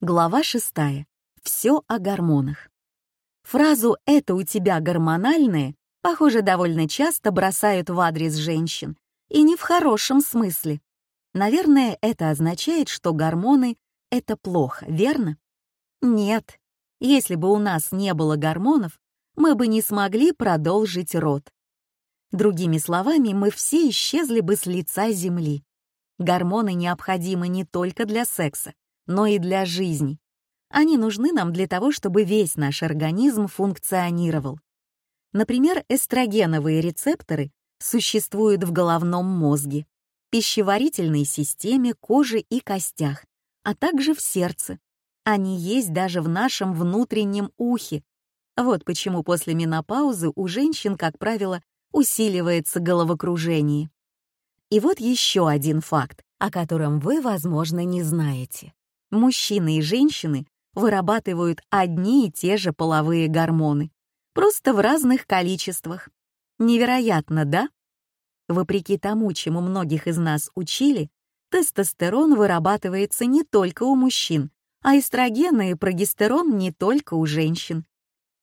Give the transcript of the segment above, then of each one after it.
Глава 6. Все о гормонах. Фразу «это у тебя гормональное" похоже, довольно часто бросают в адрес женщин, и не в хорошем смысле. Наверное, это означает, что гормоны — это плохо, верно? Нет. Если бы у нас не было гормонов, мы бы не смогли продолжить род. Другими словами, мы все исчезли бы с лица Земли. Гормоны необходимы не только для секса, но и для жизни. Они нужны нам для того, чтобы весь наш организм функционировал. Например, эстрогеновые рецепторы существуют в головном мозге, пищеварительной системе, коже и костях, а также в сердце. Они есть даже в нашем внутреннем ухе. Вот почему после менопаузы у женщин, как правило, усиливается головокружение. И вот еще один факт, о котором вы, возможно, не знаете мужчины и женщины вырабатывают одни и те же половые гормоны, просто в разных количествах. Невероятно, да? Вопреки тому, чему многих из нас учили, тестостерон вырабатывается не только у мужчин, а эстрогены и прогестерон не только у женщин.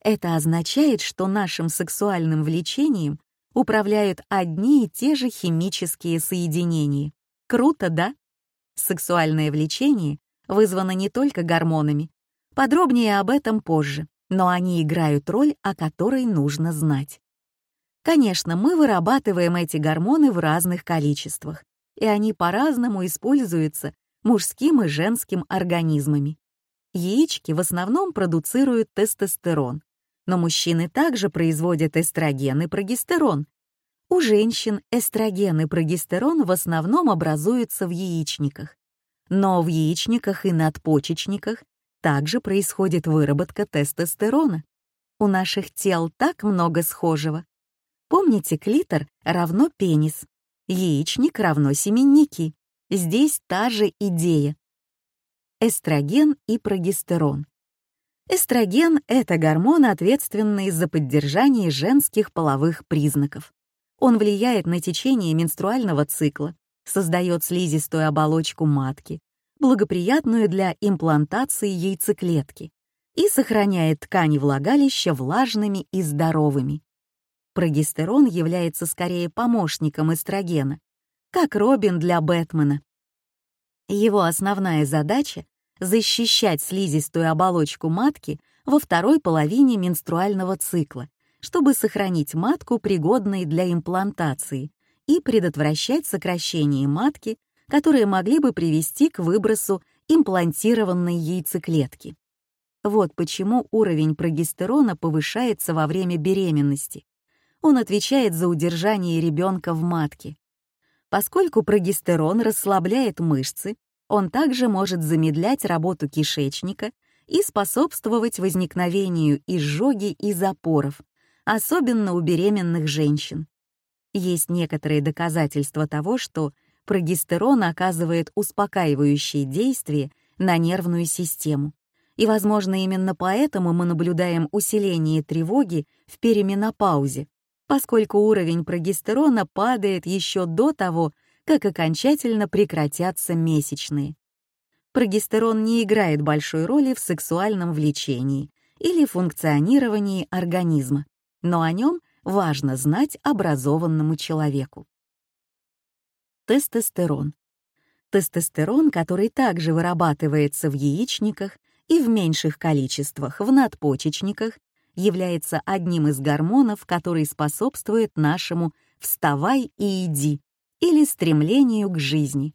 Это означает, что нашим сексуальным влечением управляют одни и те же химические соединения. Круто, да? Сексуальное влечение вызвано не только гормонами. Подробнее об этом позже, но они играют роль, о которой нужно знать. Конечно, мы вырабатываем эти гормоны в разных количествах, и они по-разному используются мужским и женским организмами. Яички в основном продуцируют тестостерон, но мужчины также производят эстроген и прогестерон. У женщин эстроген и прогестерон в основном образуются в яичниках, но в яичниках и надпочечниках также происходит выработка тестостерона. У наших тел так много схожего. Помните, клитор равно пенис, яичник равно семенники. Здесь та же идея. Эстроген и прогестерон. Эстроген — это гормон, ответственный за поддержание женских половых признаков. Он влияет на течение менструального цикла, создает слизистую оболочку матки, благоприятную для имплантации яйцеклетки и сохраняет ткани влагалища влажными и здоровыми. Прогестерон является скорее помощником эстрогена, как Робин для Бэтмена. Его основная задача — защищать слизистую оболочку матки во второй половине менструального цикла, чтобы сохранить матку пригодной для имплантации и предотвращать сокращение матки, которые могли бы привести к выбросу имплантированной яйцеклетки. Вот почему уровень прогестерона повышается во время беременности. Он отвечает за удержание ребенка в матке. Поскольку прогестерон расслабляет мышцы, он также может замедлять работу кишечника и способствовать возникновению изжоги и запоров, особенно у беременных женщин. Есть некоторые доказательства того, что прогестерон оказывает успокаивающее действие на нервную систему. И, возможно, именно поэтому мы наблюдаем усиление тревоги в переменопаузе, поскольку уровень прогестерона падает еще до того, как окончательно прекратятся месячные. Прогестерон не играет большой роли в сексуальном влечении или функционировании организма, но о нем важно знать образованному человеку. Тестостерон. Тестостерон, который также вырабатывается в яичниках и в меньших количествах в надпочечниках, является одним из гормонов, который способствует нашему «вставай и иди» или стремлению к жизни.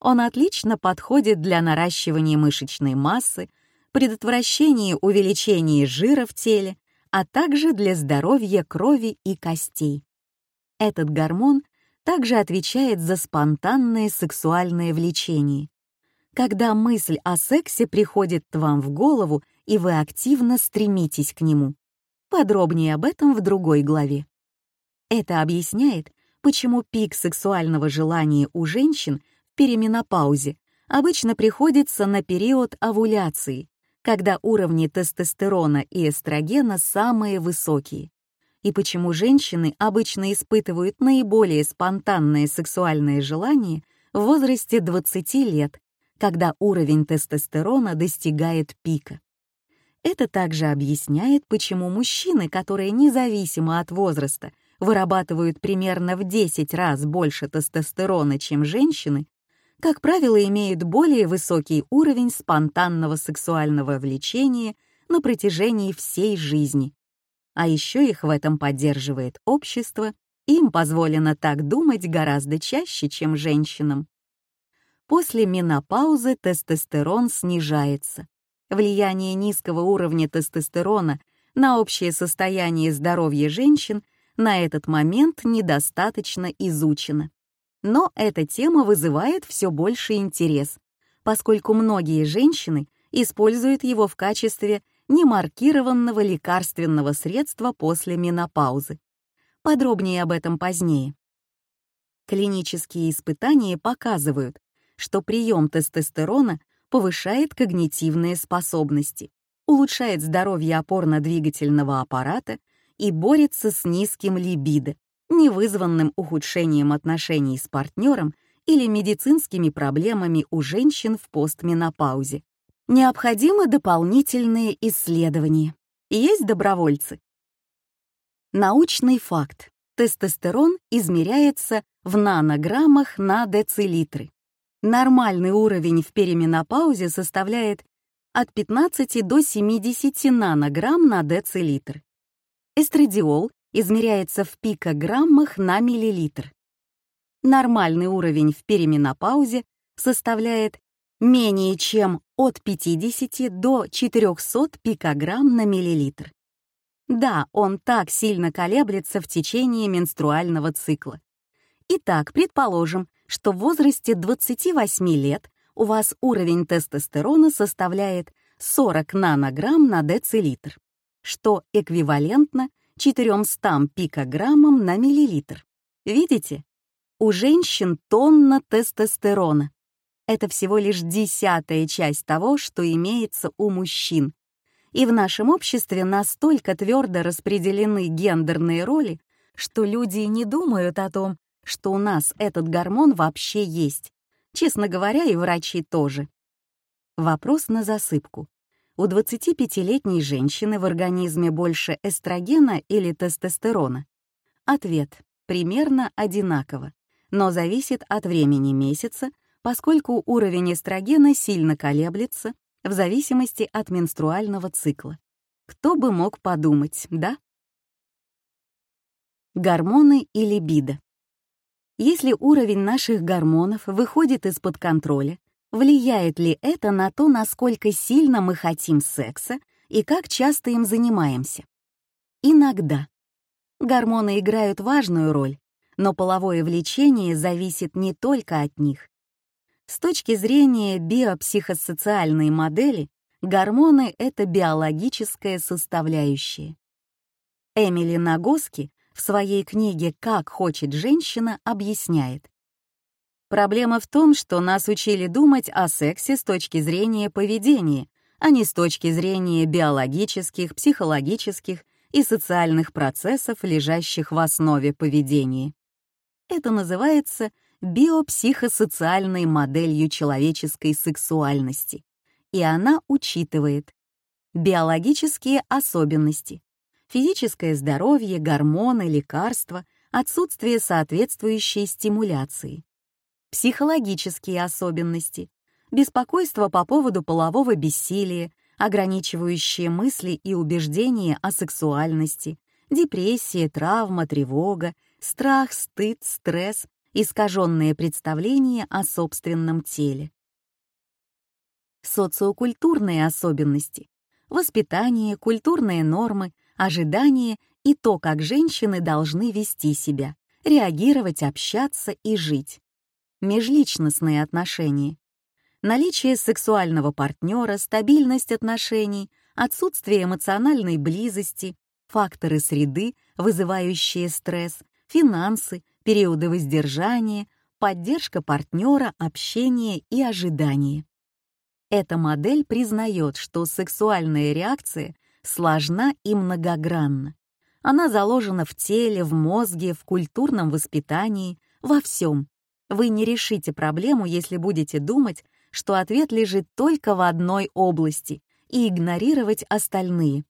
Он отлично подходит для наращивания мышечной массы, предотвращения увеличения жира в теле а также для здоровья крови и костей. Этот гормон также отвечает за спонтанные сексуальные влечения. Когда мысль о сексе приходит вам в голову, и вы активно стремитесь к нему. Подробнее об этом в другой главе. Это объясняет, почему пик сексуального желания у женщин в переменопаузе обычно приходится на период овуляции, когда уровни тестостерона и эстрогена самые высокие, и почему женщины обычно испытывают наиболее спонтанные сексуальные желания в возрасте 20 лет, когда уровень тестостерона достигает пика. Это также объясняет, почему мужчины, которые независимо от возраста вырабатывают примерно в 10 раз больше тестостерона, чем женщины, как правило, имеют более высокий уровень спонтанного сексуального влечения на протяжении всей жизни. А еще их в этом поддерживает общество, им позволено так думать гораздо чаще, чем женщинам. После менопаузы тестостерон снижается. Влияние низкого уровня тестостерона на общее состояние здоровья женщин на этот момент недостаточно изучено. Но эта тема вызывает все больше интерес, поскольку многие женщины используют его в качестве немаркированного лекарственного средства после менопаузы. Подробнее об этом позднее. Клинические испытания показывают, что прием тестостерона повышает когнитивные способности, улучшает здоровье опорно-двигательного аппарата и борется с низким либидо, не вызванным ухудшением отношений с партнером или медицинскими проблемами у женщин в постменопаузе. Необходимы дополнительные исследования. Есть добровольцы? Научный факт. Тестостерон измеряется в нанограммах на децилитры. Нормальный уровень в перименопаузе составляет от 15 до 70 нанограмм на децилитр. Эстрадиол измеряется в пикограммах на миллилитр. Нормальный уровень в переменопаузе составляет менее чем от 50 до 400 пикограмм на миллилитр. Да, он так сильно колеблется в течение менструального цикла. Итак, предположим, что в возрасте 28 лет у вас уровень тестостерона составляет 40 нанограмм на децилитр, что эквивалентно 400 пикограммам на миллилитр. Видите? У женщин тонна тестостерона. Это всего лишь десятая часть того, что имеется у мужчин. И в нашем обществе настолько твердо распределены гендерные роли, что люди не думают о том, что у нас этот гормон вообще есть. Честно говоря, и врачи тоже. Вопрос на засыпку у 25-летней женщины в организме больше эстрогена или тестостерона? Ответ примерно одинаково, но зависит от времени месяца, поскольку уровень эстрогена сильно колеблется в зависимости от менструального цикла. Кто бы мог подумать, да? Гормоны и либидо. Если уровень наших гормонов выходит из-под контроля, влияет ли это на то, насколько сильно мы хотим секса и как часто им занимаемся. Иногда. Гормоны играют важную роль, но половое влечение зависит не только от них. С точки зрения биопсихосоциальной модели, гормоны — это биологическая составляющая. Эмили Нагоски в своей книге «Как хочет женщина» объясняет, Проблема в том, что нас учили думать о сексе с точки зрения поведения, а не с точки зрения биологических, психологических и социальных процессов, лежащих в основе поведения. Это называется биопсихосоциальной моделью человеческой сексуальности, и она учитывает биологические особенности, физическое здоровье, гормоны, лекарства, отсутствие соответствующей стимуляции, психологические особенности, беспокойство по поводу полового бессилия, ограничивающие мысли и убеждения о сексуальности, депрессия, травма, тревога, страх, стыд, стресс, искаженные представления о собственном теле. Социокультурные особенности, воспитание, культурные нормы, ожидания и то, как женщины должны вести себя, реагировать, общаться и жить межличностные отношения. Наличие сексуального партнера, стабильность отношений, отсутствие эмоциональной близости, факторы среды, вызывающие стресс, финансы, периоды воздержания, поддержка партнера, общение и ожидание. Эта модель признает, что сексуальная реакция сложна и многогранна. Она заложена в теле, в мозге, в культурном воспитании, во всем, вы не решите проблему, если будете думать, что ответ лежит только в одной области и игнорировать остальные.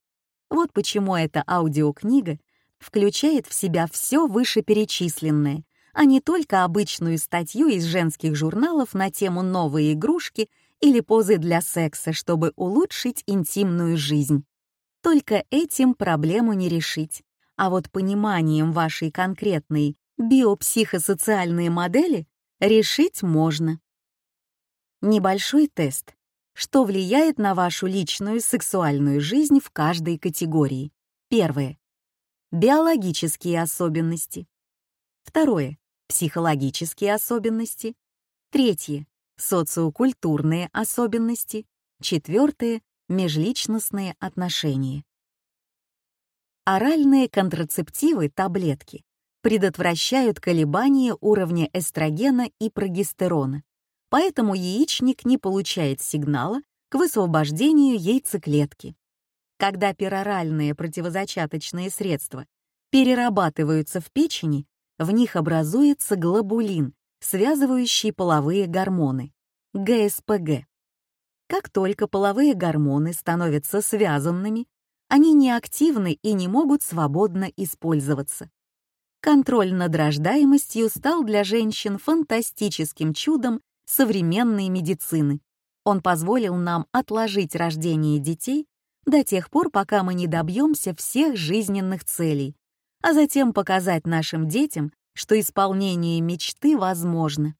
Вот почему эта аудиокнига включает в себя все вышеперечисленное, а не только обычную статью из женских журналов на тему «Новые игрушки» или «Позы для секса», чтобы улучшить интимную жизнь. Только этим проблему не решить. А вот пониманием вашей конкретной биопсихосоциальной модели решить можно. Небольшой тест, что влияет на вашу личную сексуальную жизнь в каждой категории. Первое. Биологические особенности. Второе. Психологические особенности. Третье. Социокультурные особенности. Четвертое. Межличностные отношения. Оральные контрацептивы, таблетки предотвращают колебания уровня эстрогена и прогестерона, поэтому яичник не получает сигнала к высвобождению яйцеклетки. Когда пероральные противозачаточные средства перерабатываются в печени, в них образуется глобулин, связывающий половые гормоны, ГСПГ. Как только половые гормоны становятся связанными, они неактивны и не могут свободно использоваться. Контроль над рождаемостью стал для женщин фантастическим чудом современной медицины. Он позволил нам отложить рождение детей до тех пор, пока мы не добьемся всех жизненных целей, а затем показать нашим детям, что исполнение мечты возможно.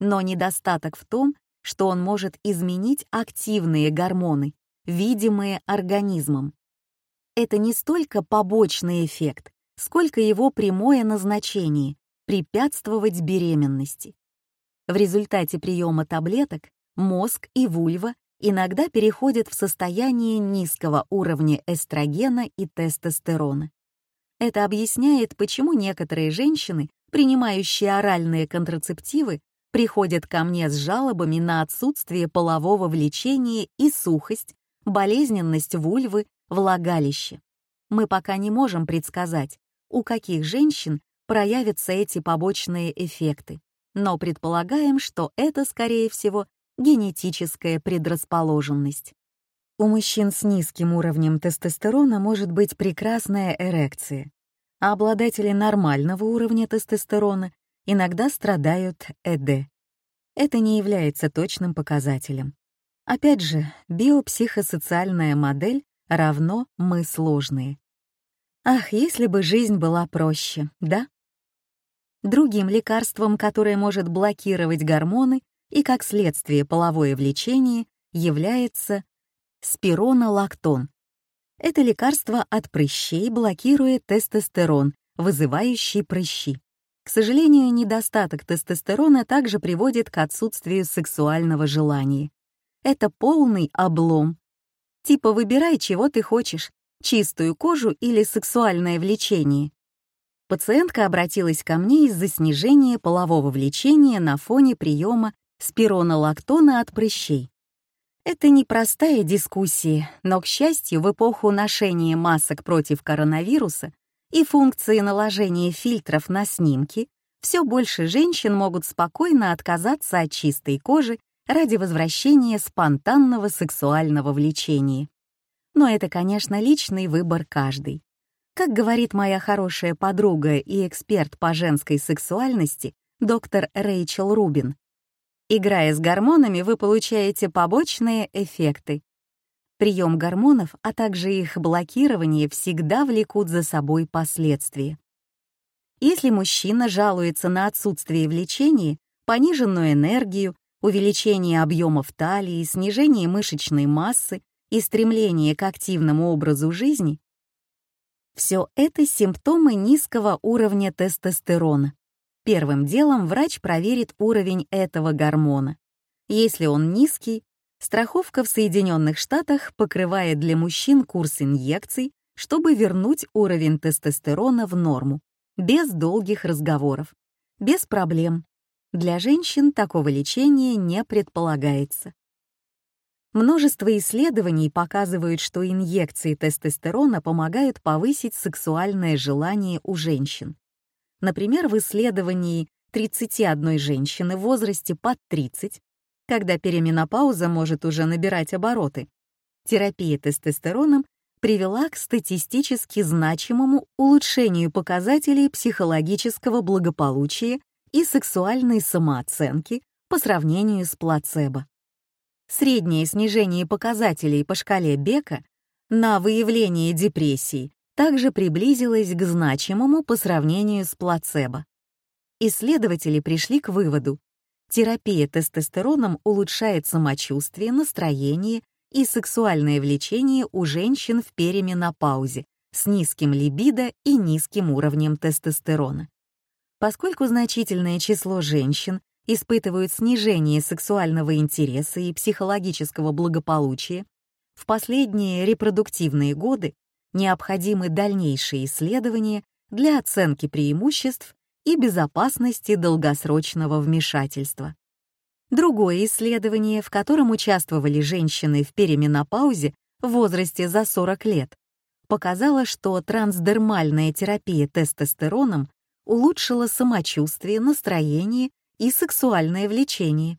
Но недостаток в том, что он может изменить активные гормоны, видимые организмом. Это не столько побочный эффект, сколько его прямое назначение — препятствовать беременности. В результате приема таблеток мозг и вульва иногда переходят в состояние низкого уровня эстрогена и тестостерона. Это объясняет, почему некоторые женщины, принимающие оральные контрацептивы, приходят ко мне с жалобами на отсутствие полового влечения и сухость, болезненность вульвы, влагалище. Мы пока не можем предсказать, у каких женщин проявятся эти побочные эффекты, но предполагаем, что это, скорее всего, генетическая предрасположенность. У мужчин с низким уровнем тестостерона может быть прекрасная эрекция, а обладатели нормального уровня тестостерона иногда страдают ЭД. Это не является точным показателем. Опять же, биопсихосоциальная модель равно «мы сложные», Ах, если бы жизнь была проще, да? Другим лекарством, которое может блокировать гормоны и как следствие половое влечение, является спиронолактон. Это лекарство от прыщей блокирует тестостерон, вызывающий прыщи. К сожалению, недостаток тестостерона также приводит к отсутствию сексуального желания. Это полный облом. Типа выбирай, чего ты хочешь, чистую кожу или сексуальное влечение. Пациентка обратилась ко мне из-за снижения полового влечения на фоне приема спиронолактона от прыщей. Это непростая дискуссия, но, к счастью, в эпоху ношения масок против коронавируса и функции наложения фильтров на снимки все больше женщин могут спокойно отказаться от чистой кожи ради возвращения спонтанного сексуального влечения. Но это, конечно, личный выбор каждый. Как говорит моя хорошая подруга и эксперт по женской сексуальности, доктор Рэйчел Рубин, играя с гормонами, вы получаете побочные эффекты. Прием гормонов, а также их блокирование всегда влекут за собой последствия. Если мужчина жалуется на отсутствие влечения, пониженную энергию, увеличение объемов талии, снижение мышечной массы, и стремление к активному образу жизни, все это симптомы низкого уровня тестостерона. Первым делом врач проверит уровень этого гормона. Если он низкий, страховка в Соединенных Штатах покрывает для мужчин курс инъекций, чтобы вернуть уровень тестостерона в норму, без долгих разговоров, без проблем. Для женщин такого лечения не предполагается. Множество исследований показывают, что инъекции тестостерона помогают повысить сексуальное желание у женщин. Например, в исследовании 31 женщины в возрасте под 30, когда переменопауза может уже набирать обороты, терапия тестостероном привела к статистически значимому улучшению показателей психологического благополучия и сексуальной самооценки по сравнению с плацебо среднее снижение показателей по шкале Бека на выявление депрессии также приблизилось к значимому по сравнению с плацебо. Исследователи пришли к выводу, терапия тестостероном улучшает самочувствие, настроение и сексуальное влечение у женщин в переменопаузе с низким либидо и низким уровнем тестостерона. Поскольку значительное число женщин испытывают снижение сексуального интереса и психологического благополучия, в последние репродуктивные годы необходимы дальнейшие исследования для оценки преимуществ и безопасности долгосрочного вмешательства. Другое исследование, в котором участвовали женщины в переменопаузе в возрасте за 40 лет, показало, что трансдермальная терапия тестостероном улучшила самочувствие, настроение и сексуальное влечение.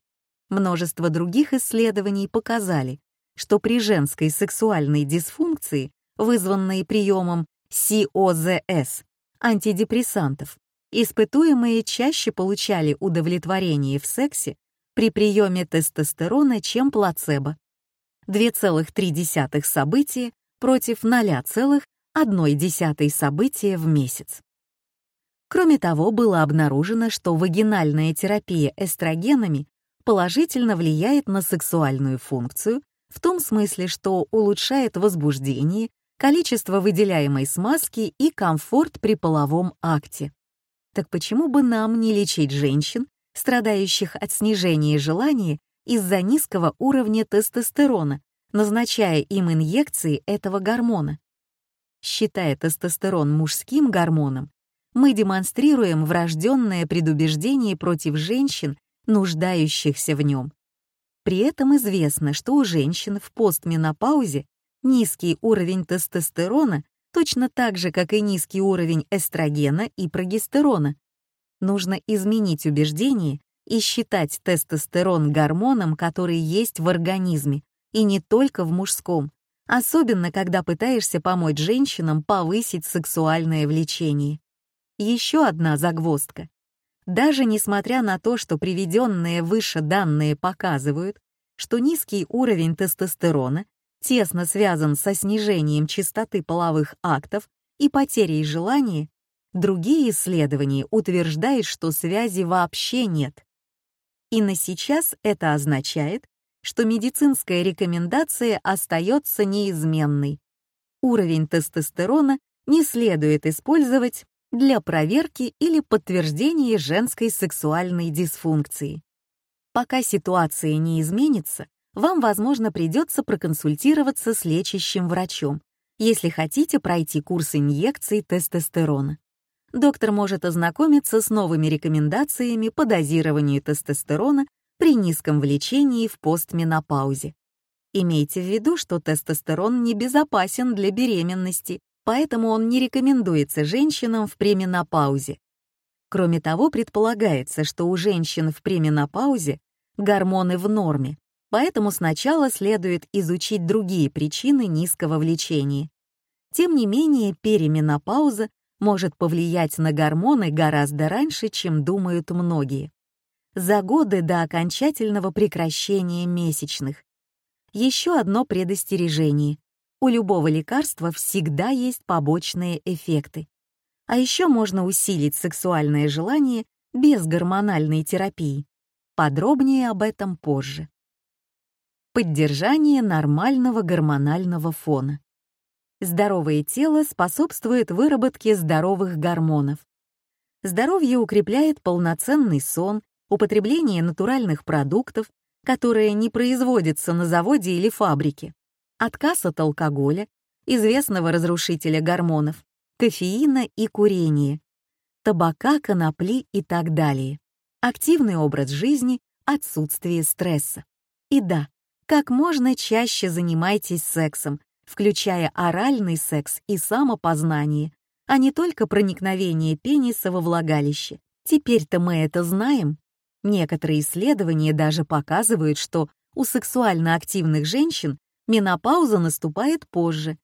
Множество других исследований показали, что при женской сексуальной дисфункции, вызванной приемом СОЗС, антидепрессантов, испытуемые чаще получали удовлетворение в сексе при приеме тестостерона, чем плацебо. 2,3 события против 0,1 события в месяц. Кроме того, было обнаружено, что вагинальная терапия эстрогенами положительно влияет на сексуальную функцию в том смысле, что улучшает возбуждение, количество выделяемой смазки и комфорт при половом акте. Так почему бы нам не лечить женщин, страдающих от снижения желания из-за низкого уровня тестостерона, назначая им инъекции этого гормона? Считая тестостерон мужским гормоном, мы демонстрируем врожденное предубеждение против женщин, нуждающихся в нем. При этом известно, что у женщин в постменопаузе низкий уровень тестостерона точно так же, как и низкий уровень эстрогена и прогестерона. Нужно изменить убеждение и считать тестостерон гормоном, который есть в организме, и не только в мужском, особенно когда пытаешься помочь женщинам повысить сексуальное влечение еще одна загвоздка. Даже несмотря на то, что приведенные выше данные показывают, что низкий уровень тестостерона тесно связан со снижением частоты половых актов и потерей желания, другие исследования утверждают, что связи вообще нет. И на сейчас это означает, что медицинская рекомендация остается неизменной. Уровень тестостерона не следует использовать для проверки или подтверждения женской сексуальной дисфункции. Пока ситуация не изменится, вам, возможно, придется проконсультироваться с лечащим врачом, если хотите пройти курс инъекций тестостерона. Доктор может ознакомиться с новыми рекомендациями по дозированию тестостерона при низком влечении в постменопаузе. Имейте в виду, что тестостерон небезопасен для беременности поэтому он не рекомендуется женщинам в пременопаузе. Кроме того, предполагается, что у женщин в пременопаузе гормоны в норме, поэтому сначала следует изучить другие причины низкого влечения. Тем не менее, переменопауза может повлиять на гормоны гораздо раньше, чем думают многие. За годы до окончательного прекращения месячных. Еще одно предостережение. У любого лекарства всегда есть побочные эффекты. А еще можно усилить сексуальное желание без гормональной терапии. Подробнее об этом позже. Поддержание нормального гормонального фона. Здоровое тело способствует выработке здоровых гормонов. Здоровье укрепляет полноценный сон, употребление натуральных продуктов, которые не производятся на заводе или фабрике, отказ от алкоголя, известного разрушителя гормонов, кофеина и курения, табака, конопли и так далее, активный образ жизни, отсутствие стресса. И да, как можно чаще занимайтесь сексом, включая оральный секс и самопознание, а не только проникновение пениса во влагалище. Теперь-то мы это знаем. Некоторые исследования даже показывают, что у сексуально активных женщин менопауза наступает позже.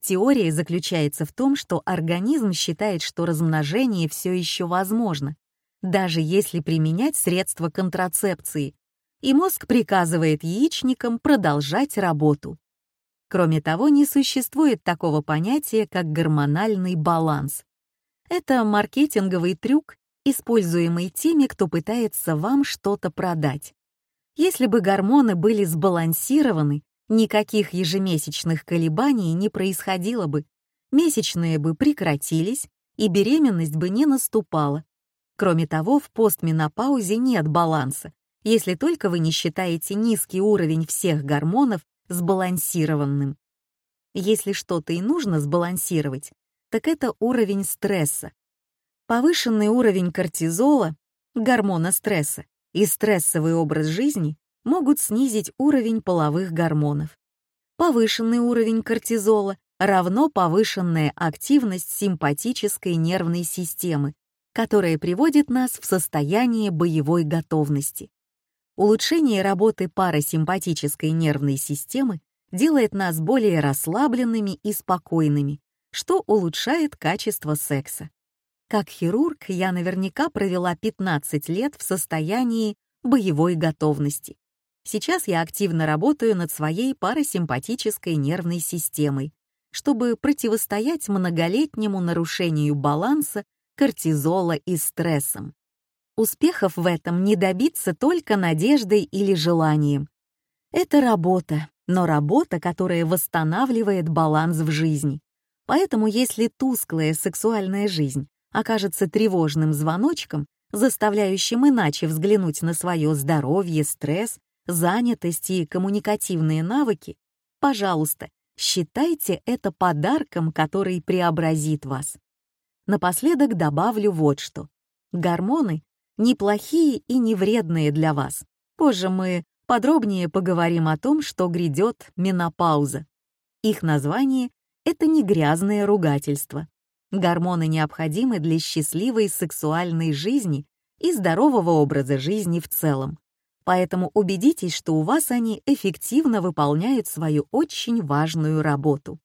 Теория заключается в том, что организм считает, что размножение все еще возможно, даже если применять средства контрацепции, и мозг приказывает яичникам продолжать работу. Кроме того, не существует такого понятия, как гормональный баланс. Это маркетинговый трюк, используемый теми, кто пытается вам что-то продать. Если бы гормоны были сбалансированы, никаких ежемесячных колебаний не происходило бы, месячные бы прекратились, и беременность бы не наступала. Кроме того, в постменопаузе нет баланса, если только вы не считаете низкий уровень всех гормонов сбалансированным. Если что-то и нужно сбалансировать, так это уровень стресса. Повышенный уровень кортизола, гормона стресса, и стрессовый образ жизни могут снизить уровень половых гормонов. Повышенный уровень кортизола равно повышенная активность симпатической нервной системы, которая приводит нас в состояние боевой готовности. Улучшение работы парасимпатической нервной системы делает нас более расслабленными и спокойными, что улучшает качество секса. Как хирург я наверняка провела 15 лет в состоянии боевой готовности. Сейчас я активно работаю над своей парасимпатической нервной системой, чтобы противостоять многолетнему нарушению баланса кортизола и стрессом. Успехов в этом не добиться только надеждой или желанием. Это работа, но работа, которая восстанавливает баланс в жизни. Поэтому если тусклая сексуальная жизнь окажется тревожным звоночком, заставляющим иначе взглянуть на свое здоровье, стресс занятость и коммуникативные навыки, пожалуйста, считайте это подарком, который преобразит вас. Напоследок добавлю вот что. Гормоны неплохие и не вредные для вас. Позже мы подробнее поговорим о том, что грядет менопауза. Их название — это не грязное ругательство. Гормоны необходимы для счастливой сексуальной жизни и здорового образа жизни в целом. Поэтому убедитесь, что у вас они эффективно выполняют свою очень важную работу.